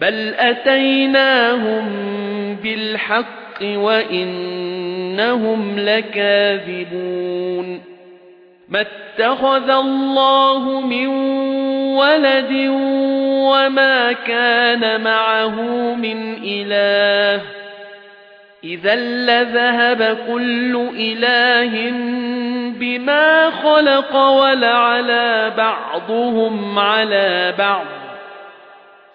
بل اتيناهم بالحق وانهم لكاذبون ما اتخذ الله من ولد وما كان معه من اله اذا لذهب كل اله بما خلق ولعلى بعضهم على بعض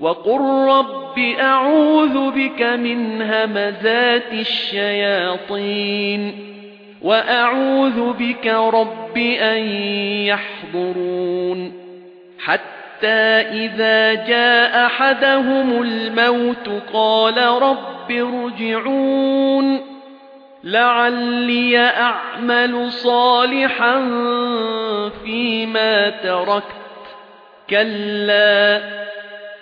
وقل رب أعوذ بك من همزات الشياطين وأعوذ بك رب أن يحضرون حتى إذا جاء أحدهم الموت قال رب ارجعون لعلي أعمل صالحا فيما تركت كلا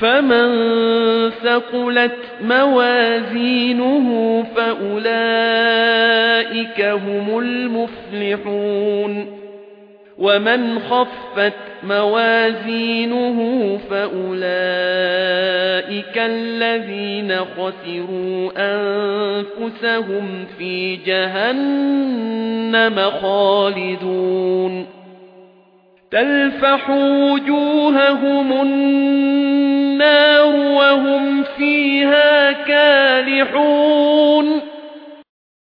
فمن ثقلت موازينه فأولئك هم المفلحون. ومن خفت موازينه فأولئك الذين خسروا أنفسهم في جهنم خالدون. تلفح وجوههم النار فيها كالحون.